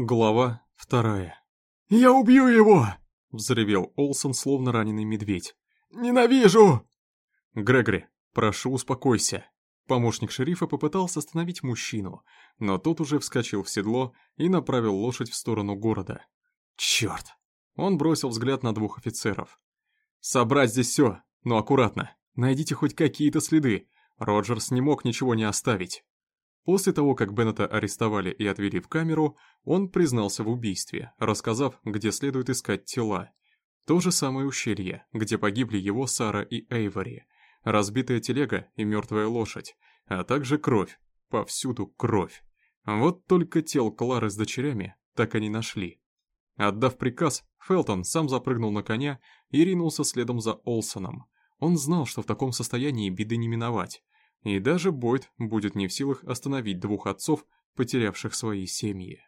Глава вторая. «Я убью его!» — взревел Олсон, словно раненый медведь. «Ненавижу!» «Грегори, прошу, успокойся». Помощник шерифа попытался остановить мужчину, но тот уже вскочил в седло и направил лошадь в сторону города. «Черт!» Он бросил взгляд на двух офицеров. «Собрать здесь все, но аккуратно. Найдите хоть какие-то следы. Роджерс не мог ничего не оставить». После того, как Беннета арестовали и отвели в камеру, он признался в убийстве, рассказав, где следует искать тела. То же самое ущелье, где погибли его Сара и Эйвори, разбитая телега и мертвая лошадь, а также кровь, повсюду кровь. Вот только тел Клары с дочерями так и не нашли. Отдав приказ, Фелтон сам запрыгнул на коня и ринулся следом за Олсоном. Он знал, что в таком состоянии беды не миновать, и даже Бойд будет не в силах остановить двух отцов, потерявших свои семьи.